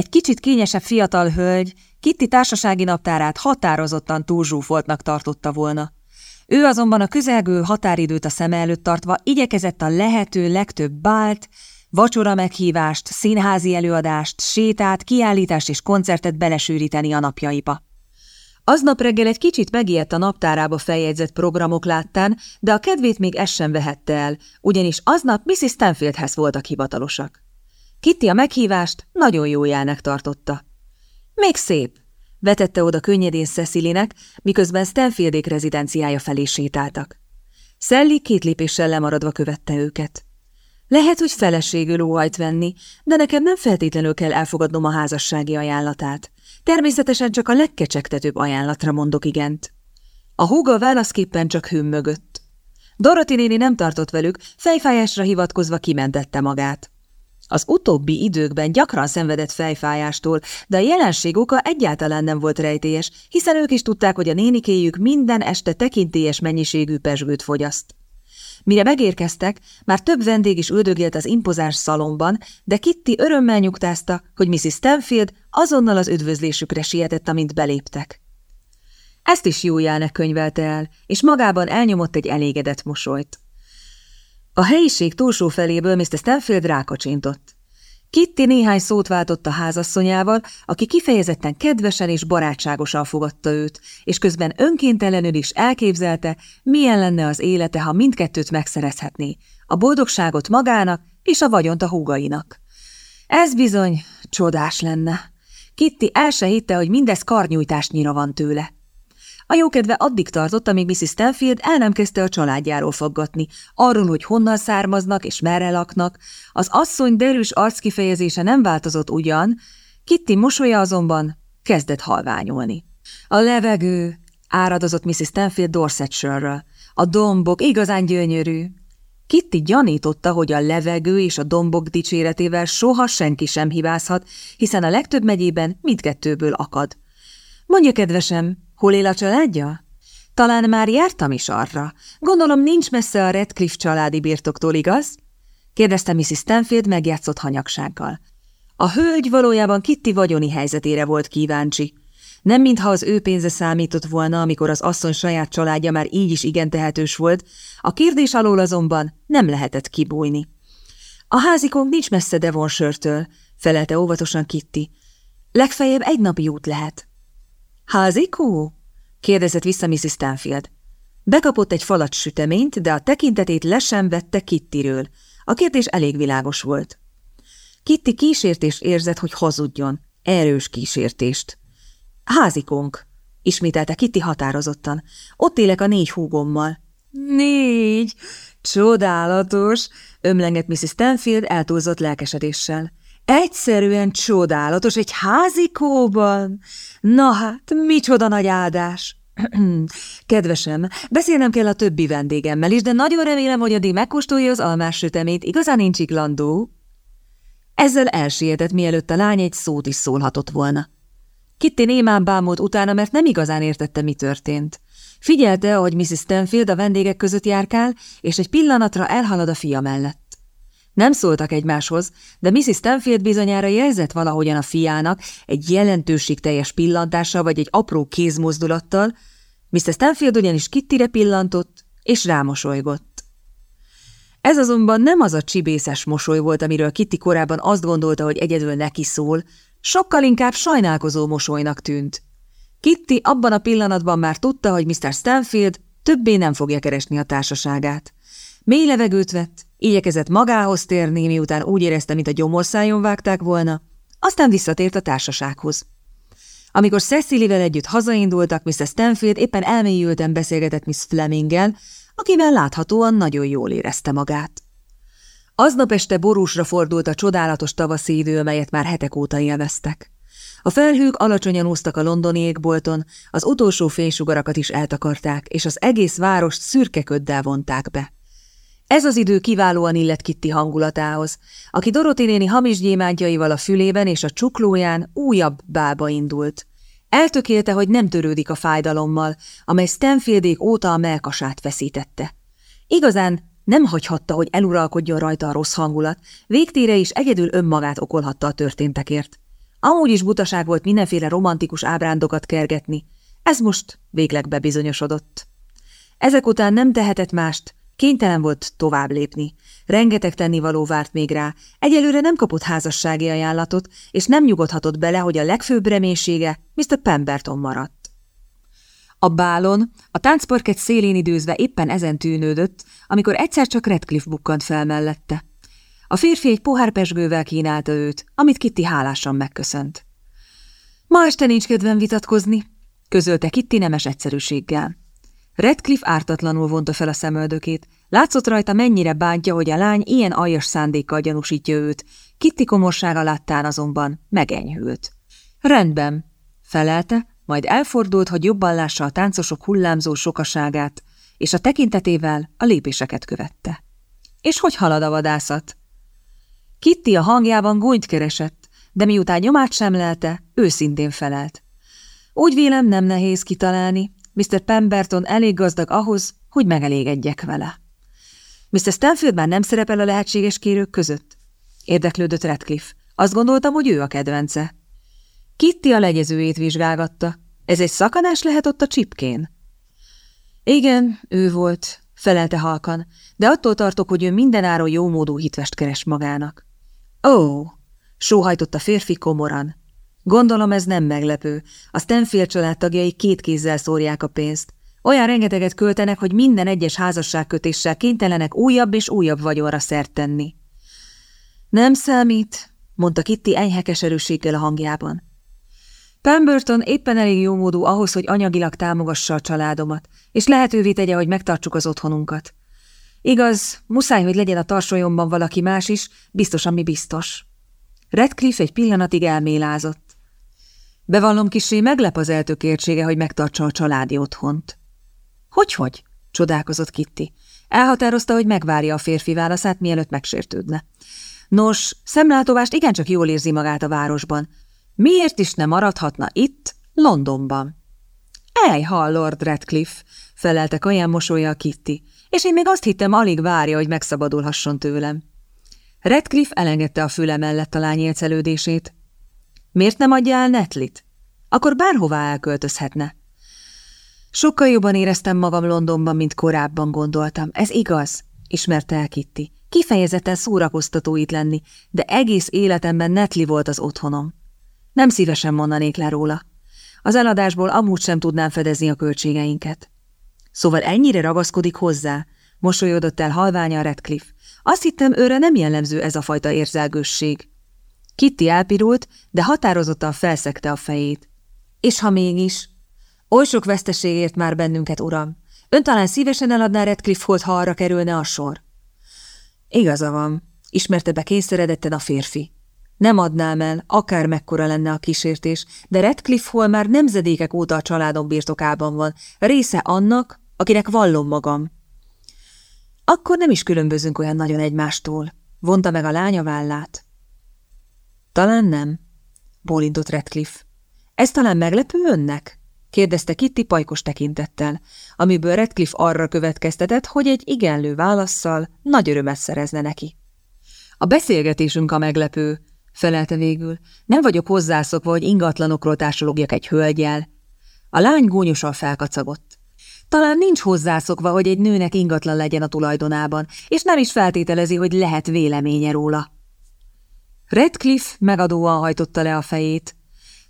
Egy kicsit kényesebb fiatal hölgy Kitty társasági naptárát határozottan túlzsúfoltnak tartotta volna. Ő azonban a közelgő határidőt a szem előtt tartva igyekezett a lehető legtöbb bált, vacsora meghívást, színházi előadást, sétát, kiállítást és koncertet belesűríteni a napjaiba. Aznap reggel egy kicsit megijedt a naptárába feljegyzett programok láttán, de a kedvét még ez sem vehette el, ugyanis aznap Mrs. Stanfieldhez voltak hivatalosak. Kitty a meghívást nagyon jó jelnek tartotta. Még szép, vetette oda könnyedén Cecilynek, miközben Stanfieldék rezidenciája felé sétáltak. Sally két lépéssel lemaradva követte őket. Lehet, hogy feleségül óhajt venni, de nekem nem feltétlenül kell elfogadnom a házassági ajánlatát. Természetesen csak a legkecsegtetőbb ajánlatra mondok igent. A húga válaszképpen csak hőm mögött. Dorothy néni nem tartott velük, fejfájásra hivatkozva kimentette magát. Az utóbbi időkben gyakran szenvedett fejfájástól, de a jelenség oka egyáltalán nem volt rejtélyes, hiszen ők is tudták, hogy a nénikéjük minden este tekintélyes mennyiségű pesgőt fogyaszt. Mire megérkeztek, már több vendég is üldögélt az impozáns szalomban, de Kitty örömmel nyugtázta, hogy Mrs. Stanfield azonnal az üdvözlésükre sietett, amint beléptek. Ezt is jó jelnek könyvelte el, és magában elnyomott egy elégedett mosolyt. A helyiség túlsó feléből Mr. Stanfield rákacsintott. Kitty néhány szót váltott a házasszonyával, aki kifejezetten kedvesen és barátságosan fogadta őt, és közben önkéntelenül is elképzelte, milyen lenne az élete, ha mindkettőt megszerezhetné, a boldogságot magának és a vagyont a húgainak. Ez bizony csodás lenne. Kitty el se hitte, hogy mindez karnyújtásnyira van tőle. A jókedve addig tartott, amíg Mrs. Stanfield el nem kezdte a családjáról faggatni, arról, hogy honnan származnak és merre laknak. Az asszony derűs arckifejezése nem változott ugyan, Kitty mosolya azonban kezdett halványulni. A levegő, áradozott Mrs. Stanfield Dorsetshire-ről. A dombok igazán gyönyörű. Kitty gyanította, hogy a levegő és a dombok dicséretével soha senki sem hibázhat, hiszen a legtöbb megyében mindkettőből akad. Mondja, kedvesem, Hol él a családja? Talán már jártam is arra. Gondolom nincs messze a Redcliffe családi birtoktól, igaz? kérdezte Mrs. Stanfield megjátszott hanyagsággal. A hölgy valójában Kitty vagyoni helyzetére volt kíváncsi. Nem mintha az ő pénze számított volna, amikor az asszony saját családja már így is igen tehetős volt, a kérdés alól azonban nem lehetett kibújni. A házikunk nincs messze Devonshire-től, felelte óvatosan Kitty. Legfeljebb egy napi út lehet. Házikó? kérdezett vissza Mrs. Stanfield. Bekapott egy falat süteményt, de a tekintetét le vette Kittiről. A kérdés elég világos volt. Kitty kísértés érzett, hogy hazudjon. Erős kísértést. Házikónk, ismételte Kitty határozottan. Ott élek a négy húgommal. Négy! Csodálatos! ömlengett Mrs. Stanfield eltúlzott lelkesedéssel. Egyszerűen csodálatos, egy házikóban. Na hát, micsoda nagy áldás! Kedvesem, beszélnem kell a többi vendégemmel is, de nagyon remélem, hogy addig megkóstolja az almás sütemét, igazán nincs iklandó. Ezzel elsietett, mielőtt a lány egy szót is szólhatott volna. Kitty némán bámult utána, mert nem igazán értette, mi történt. Figyelte, ahogy Mrs. Stanfield a vendégek között járkál, és egy pillanatra elhalad a fia mellett. Nem szóltak egymáshoz, de Mrs. Stanfield bizonyára jelzett valahogyan a fiának egy jelentőségteljes pillantással vagy egy apró kézmozdulattal, Mr. Stanfield ugyanis Kittire pillantott, és rámosolygott. Ez azonban nem az a csibészes mosoly volt, amiről Kitty korábban azt gondolta, hogy egyedül neki szól, sokkal inkább sajnálkozó mosolynak tűnt. Kitty abban a pillanatban már tudta, hogy Mr. Stanfield többé nem fogja keresni a társaságát. Mély levegőt vett, igyekezett magához térni, miután úgy érezte, mint a gyomorszájon vágták volna, aztán visszatért a társasághoz. Amikor Cecilyvel együtt hazaindultak, Mr. Stanfield éppen elmélyülten beszélgetett Miss Fleminggel, akivel láthatóan nagyon jól érezte magát. Aznap este borúsra fordult a csodálatos tavaszi idő, melyet már hetek óta élveztek. A felhők alacsonyan úsztak a londoni égbolton, az utolsó fénysugarakat is eltakarták, és az egész várost szürke köddel vonták be. Ez az idő kiválóan illett Kitty hangulatához, aki Doroti néni hamis gyémántjaival a fülében és a csuklóján újabb bába indult. Eltökélte, hogy nem törődik a fájdalommal, amely Stanfieldék óta a melkasát feszítette. Igazán nem hagyhatta, hogy eluralkodjon rajta a rossz hangulat, végtére is egyedül önmagát okolhatta a történtekért. Amúgy is butaság volt mindenféle romantikus ábrándokat kergetni. Ez most végleg bebizonyosodott. Ezek után nem tehetett mást, kénytelen volt tovább lépni. Rengeteg tennivaló várt még rá, egyelőre nem kapott házassági ajánlatot, és nem nyugodhatott bele, hogy a legfőbb reménysége Mr. Pemberton maradt. A bálon, a táncparket szélén időzve éppen ezen tűnődött, amikor egyszer csak Redcliffe bukkant fel mellette. A férfi egy pohár pesgővel kínálta őt, amit Kitty hálásan megköszönt. Ma este nincs kedvem vitatkozni, közölte Kitty nemes egyszerűséggel. Redcliffe ártatlanul vonta fel a szemöldökét. Látszott rajta, mennyire bántja, hogy a lány ilyen aljas szándékkal gyanúsítja őt. Kitty komorsága láttán azonban megenyhült. Rendben, felelte, majd elfordult, hogy jobban lássa a táncosok hullámzó sokaságát, és a tekintetével a lépéseket követte. És hogy halad a vadászat? Kitty a hangjában gúnyt keresett, de miután nyomát sem lelte, őszintén felelt. Úgy vélem nem nehéz kitalálni, Mr. Pemberton elég gazdag ahhoz, hogy megelégedjek vele. Mr. Stanfield már nem szerepel a lehetséges kérők között? Érdeklődött Radcliffe. Azt gondoltam, hogy ő a kedvence. Kitty a legyezőjét vizsgálgatta. Ez egy szakanás lehet ott a csipkén? Igen, ő volt, felelte halkan, de attól tartok, hogy ő mindenáron jómódú hitvest keres magának. Ó, oh, sóhajtott a férfi komoran. Gondolom ez nem meglepő. A Stanfield családtagjai két kézzel szórják a pénzt. Olyan rengeteget költenek, hogy minden egyes házasságkötéssel kénytelenek újabb és újabb vagyonra szert tenni. Nem számít, mondta Kitty enyhe keserűséggel a hangjában. Pemberton éppen elég jó módú ahhoz, hogy anyagilag támogassa a családomat, és lehetővé tegye, hogy megtartsuk az otthonunkat. Igaz, muszáj, hogy legyen a tarsolyomban valaki más is, biztos, ami biztos. Redcliffe egy pillanatig elmélázott. Bevallom kisé meglep az eltökértsége, hogy megtartsa a családi otthont. Hogy-hogy? csodálkozott Kitty. Elhatározta, hogy megvárja a férfi válaszát, mielőtt megsértődne. Nos, szemlátovást igencsak jól érzi magát a városban. Miért is ne maradhatna itt, Londonban? Ejha, Lord Radcliffe, felelte kaján mosolya a Kitty, és én még azt hittem, alig várja, hogy megszabadulhasson tőlem. Redcliffe elengedte a füle mellett a lány. Miért nem adja el Netlit? Akkor bárhová elköltözhetne. Sokkal jobban éreztem magam Londonban, mint korábban gondoltam. Ez igaz, ismerte el Kitty. Kifejezetten szórakoztató itt lenni, de egész életemben Netli volt az otthonom. Nem szívesen mondanék le róla. Az eladásból amúgy sem tudnám fedezni a költségeinket. Szóval ennyire ragaszkodik hozzá, mosolyodott el halványa Redcliffe. Azt hittem, őre nem jellemző ez a fajta érzelgősség. Kitty elpirult, de határozottan felszegte a fejét. És ha mégis? Oly sok veszteségért már bennünket, uram. Ön talán szívesen eladná Redcliffe-hold, ha arra kerülne a sor? Igaza van, ismerte be kényszeredetten a férfi. Nem adnám el, akár mekkora lenne a kísértés, de Redcliffe Hall már nemzedékek óta a családom birtokában van, része annak, akinek vallom magam. Akkor nem is különbözünk olyan nagyon egymástól, vonta meg a lánya vállát. Talán nem, bólintott Redcliffe. Ez talán meglepő önnek? kérdezte Kitty pajkos tekintettel, amiből Redcliffe arra következtetett, hogy egy igenlő válaszsal nagy örömet szerezne neki. A beszélgetésünk a meglepő, felelte végül. Nem vagyok hozzászokva, hogy ingatlanokról társalogjak egy hölgyel. A lány gúnyosan felkacagott. Talán nincs hozzászokva, hogy egy nőnek ingatlan legyen a tulajdonában, és nem is feltételezi, hogy lehet véleménye róla. Redcliffe megadóan hajtotta le a fejét.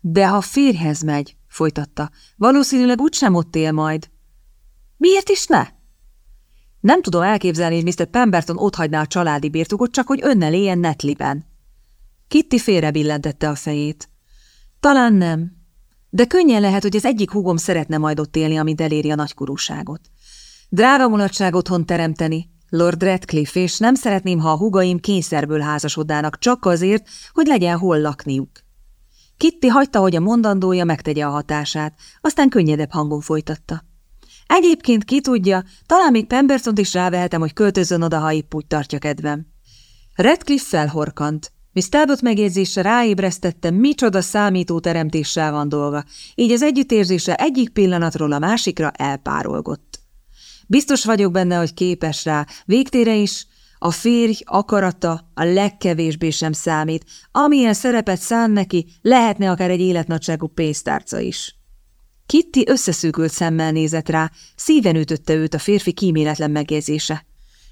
De ha férhez megy, folytatta, valószínűleg úgysem ott él majd. Miért is ne? Nem tudom elképzelni, hogy Mr. Pemberton otthagyná a családi birtokot, csak hogy önnel éljen Netliben. Kitty félre billentette a fejét. Talán nem, de könnyen lehet, hogy az egyik húgom szeretne majd ott élni, amit eléri a nagykorúságot. Drága mulatság otthon teremteni, Lord Redcliffe, és nem szeretném, ha a hugaim kényszerből házasodnának, csak azért, hogy legyen hol lakniuk. Kitty hagyta, hogy a mondandója megtegye a hatását, aztán könnyedebb hangon folytatta. Egyébként ki tudja, talán még Pembertont is rávehetem, hogy költözön oda, ha épp úgy tartja kedvem. Redcliffe felhorkant. Miss Talbot megjegyzése ráébresztette, micsoda számító teremtéssel van dolga, így az együttérzése egyik pillanatról a másikra elpárolgott. Biztos vagyok benne, hogy képes rá, végtére is, A férj akarata a legkevésbé sem számít. Amilyen szerepet szán neki, lehetne akár egy életnagyságú pénztárca is. Kitty összeszűkült szemmel nézett rá, szíven ütötte őt a férfi kíméletlen megjegyzése.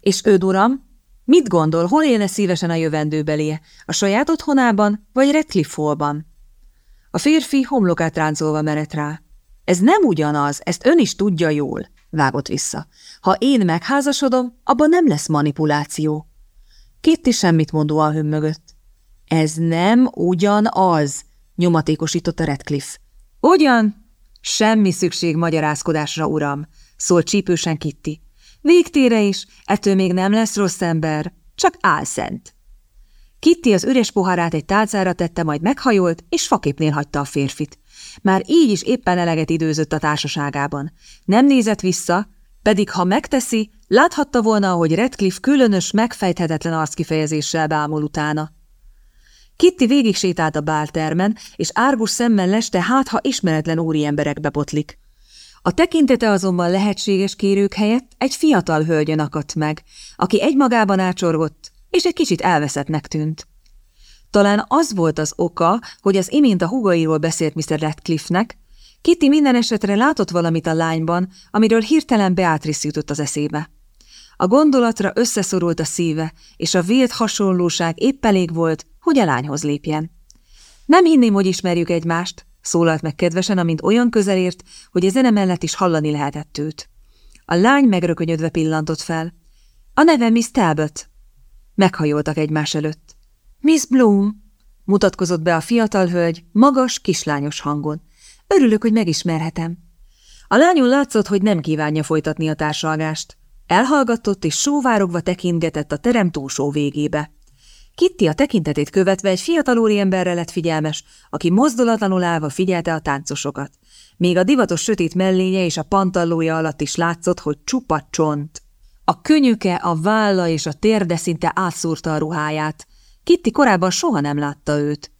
És ő, uram, mit gondol, hol élne szívesen a jövendőbelie? A saját otthonában, vagy Redcliffe Hallban? A férfi homlokát ráncolva merett rá. Ez nem ugyanaz, ezt ön is tudja jól, vágott vissza. Ha én megházasodom, abban nem lesz manipuláció. Kitty semmit mondóan hömmögött. Ez nem ugyanaz, nyomatékosította Redcliffe. Ugyan? Semmi szükség magyarázkodásra, uram, szólt csípősen Kitty. Végtére is, ettől még nem lesz rossz ember, csak álszent. Kitty az üres pohárát egy tálcára tette, majd meghajolt, és faképnél hagyta a férfit. Már így is éppen eleget időzött a társaságában. Nem nézett vissza, pedig ha megteszi, láthatta volna, hogy Redcliffe különös, megfejthetetlen arckifejezéssel bámul utána. Kitty végig sétált a báltermen, és árgus szemmel leste, hát ha ismeretlen úriemberekbe botlik. A tekintete azonban lehetséges kérők helyett egy fiatal hölgyön akadt meg, aki egymagában ácsorgott, és egy kicsit elveszettnek tűnt. Talán az volt az oka, hogy az imént a hugairól beszélt Mr. Radcliffe-nek, Kitty minden esetre látott valamit a lányban, amiről hirtelen Beatrice jutott az eszébe. A gondolatra összeszorult a szíve, és a vélt hasonlóság épp elég volt, hogy a lányhoz lépjen. Nem hinném, hogy ismerjük egymást, szólalt meg kedvesen, amint olyan közel ért, hogy a zene mellett is hallani lehetett őt. A lány megrökönyödve pillantott fel. A neve Miss Talbot. Meghajoltak egymás előtt. Miss Bloom, mutatkozott be a fiatal hölgy, magas, kislányos hangon. Örülök, hogy megismerhetem. A lányon látszott, hogy nem kívánja folytatni a társalgást. Elhallgatott és sóvárogva tekintgetett a terem túlsó végébe. Kitty a tekintetét követve egy fiatal úriemberre lett figyelmes, aki mozdulatlanul állva figyelte a táncosokat. Még a divatos sötét mellénye és a pantallója alatt is látszott, hogy csupa csont. A könyöke, a válla és a térde szinte átszúrta a ruháját. Kitty korábban soha nem látta őt.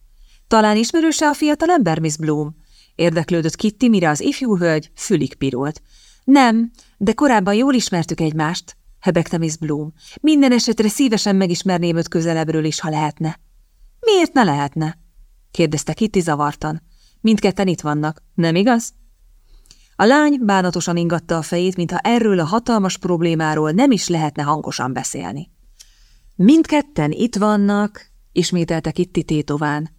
Talán ismerőse a fiatal ember, Miss Bloom? Érdeklődött Kitty, mire az ifjú hölgy fülig pirolt. Nem, de korábban jól ismertük egymást hebegte Miss Bloom. Minden esetre szívesen megismerném őt közelebbről is, ha lehetne. Miért ne lehetne? kérdezte Kitty zavartan. Mindketten itt vannak, nem igaz? A lány bánatosan ingatta a fejét, mintha erről a hatalmas problémáról nem is lehetne hangosan beszélni. Mindketten itt vannak, ismételte Kitty tétován.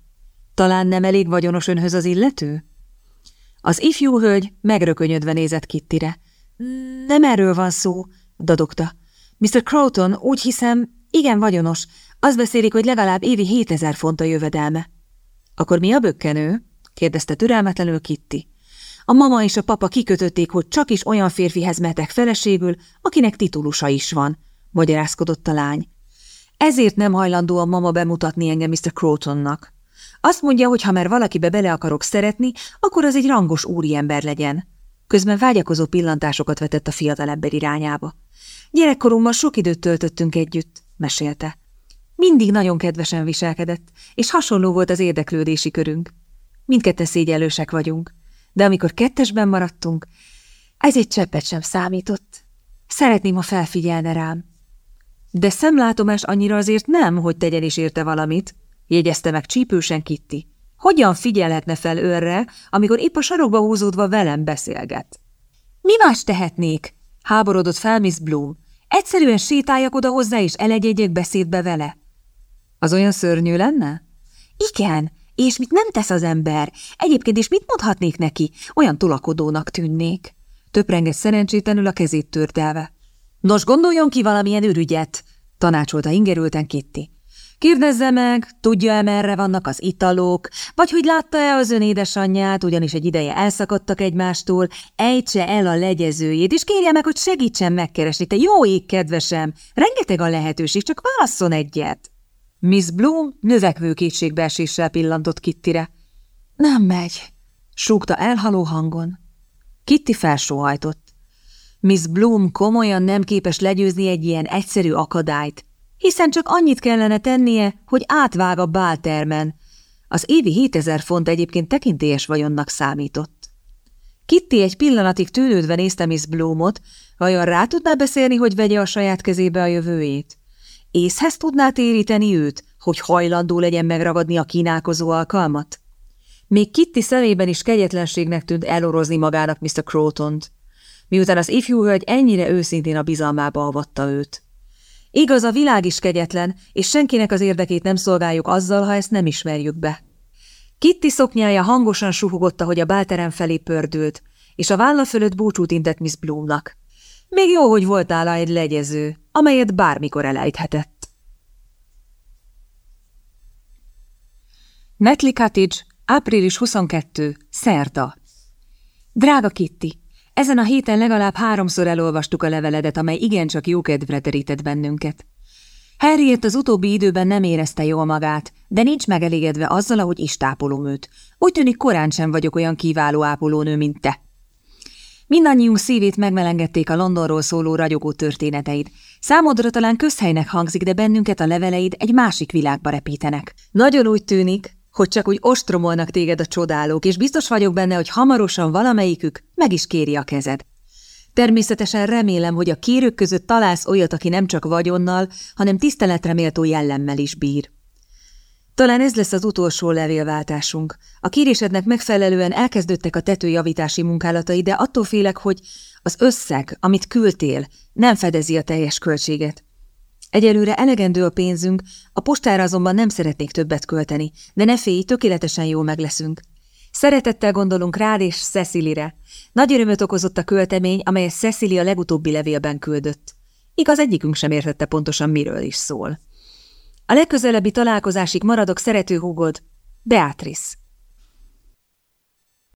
Talán nem elég vagyonos önhöz az illető? Az ifjú hölgy megrökönyödve nézett Kittire. Nem erről van szó, dadogta. Mr. Crowton, úgy hiszem, igen vagyonos. Azt beszélik, hogy legalább évi 7000 font a jövedelme. Akkor mi a bökkenő? kérdezte türelmetlenül Kitty. A mama és a papa kikötötték, hogy csak is olyan férfihez metek feleségül, akinek titulusa is van, magyarázkodott a lány. Ezért nem hajlandó a mama bemutatni engem Mr. Crowtonnak. Azt mondja, hogy ha már valakibe bele akarok szeretni, akkor az egy rangos úriember legyen. Közben vágyakozó pillantásokat vetett a fiatalember irányába. Gyerekkoromban sok időt töltöttünk együtt, mesélte. Mindig nagyon kedvesen viselkedett, és hasonló volt az érdeklődési körünk. Mindketten szégyelősek vagyunk, de amikor kettesben maradtunk, ez egy cseppet sem számított. Szeretném, ha felfigyelne rám. De szemlátomás annyira azért nem, hogy tegyen is érte valamit, jegyezte meg csípősen Kitty. Hogyan figyelhetne fel őrre, amikor épp a sarokba húzódva velem beszélget? Mi más tehetnék? Háborodott fel Miss Bloom. Egyszerűen sétáljak oda hozzá, és elegyegyek beszédbe vele. Az olyan szörnyű lenne? Igen, és mit nem tesz az ember? Egyébként is mit mondhatnék neki? Olyan tulakodónak tűnnék. Töprengett szerencsétlenül a kezét törtelve. Nos, gondoljon ki valamilyen ürügyet, tanácsolta ingerülten Kitty. Kérdezze meg, tudja-e merre vannak az italok, vagy hogy látta-e az ön édesanyját, ugyanis egy ideje elszakadtak egymástól, ejtse el a legyezőjét, és kérje meg, hogy segítsen megkeresni. Te jó ég, kedvesem, rengeteg a lehetőség, csak válasszon egyet. Miss Bloom növekvő kétségbeeséssel pillantott Kittire. Nem megy, súgta elhaló hangon. Kitty felsóhajtott. Miss Bloom komolyan nem képes legyőzni egy ilyen egyszerű akadályt, hiszen csak annyit kellene tennie, hogy átvág a báltermen. Az évi 7000 font egyébként tekintélyes vagyonnak számított. Kitty egy pillanatig tűnődve nézte Miss Bloomot, vajon rá tudná beszélni, hogy vegye a saját kezébe a jövőjét? Észhez tudná téríteni őt, hogy hajlandó legyen megragadni a kínálkozó alkalmat? Még Kitty szemében is kegyetlenségnek tűnt elorozni magának Mr. Crotont, miután az ifjú hölgy ennyire őszintén a bizalmába avatta őt. Igaz, a világ is kegyetlen, és senkinek az érdekét nem szolgáljuk azzal, ha ezt nem ismerjük be. Kitty szoknyája hangosan suhogott, hogy a bálterem felé pördült, és a válla fölött búcsút intett Miss Bloomnak. Még jó, hogy volt nála egy legyező, amelyet bármikor elejthetett. Netley Cottage, április 22. Szerda. Drága Kitty, ezen a héten legalább háromszor elolvastuk a leveledet, amely igencsak jókedvre terített bennünket. Harriet az utóbbi időben nem érezte jól magát, de nincs megelégedve azzal, ahogy is tápolom őt. Úgy tűnik korán sem vagyok olyan kiváló ápolónő, mint te. Mindannyiunk szívét megmelengedték a Londonról szóló ragyogó történeteid. Számodra talán közhelynek hangzik, de bennünket a leveleid egy másik világba repítenek. Nagyon úgy tűnik, hogy csak úgy ostromolnak téged a csodálók, és biztos vagyok benne, hogy hamarosan valamelyikük meg is kéri a kezed. Természetesen remélem, hogy a kérők között találsz olyat, aki nem csak vagyonnal, hanem tiszteletre méltó jellemmel is bír. Talán ez lesz az utolsó levélváltásunk. A kérésednek megfelelően elkezdődtek a tetőjavítási munkálatai, de attól félek, hogy az összeg, amit küldtél, nem fedezi a teljes költséget. Egyelőre elegendő a pénzünk, a postára azonban nem szeretnék többet költeni, de ne félj, tökéletesen jól meg leszünk. Szeretettel gondolunk rád és Cecilire. Nagy örömöt okozott a költemény, amelyet Cecily a legutóbbi levélben küldött. Igaz, egyikünk sem értette pontosan, miről is szól. A legközelebbi találkozásig maradok szerető húgod, Beatrice.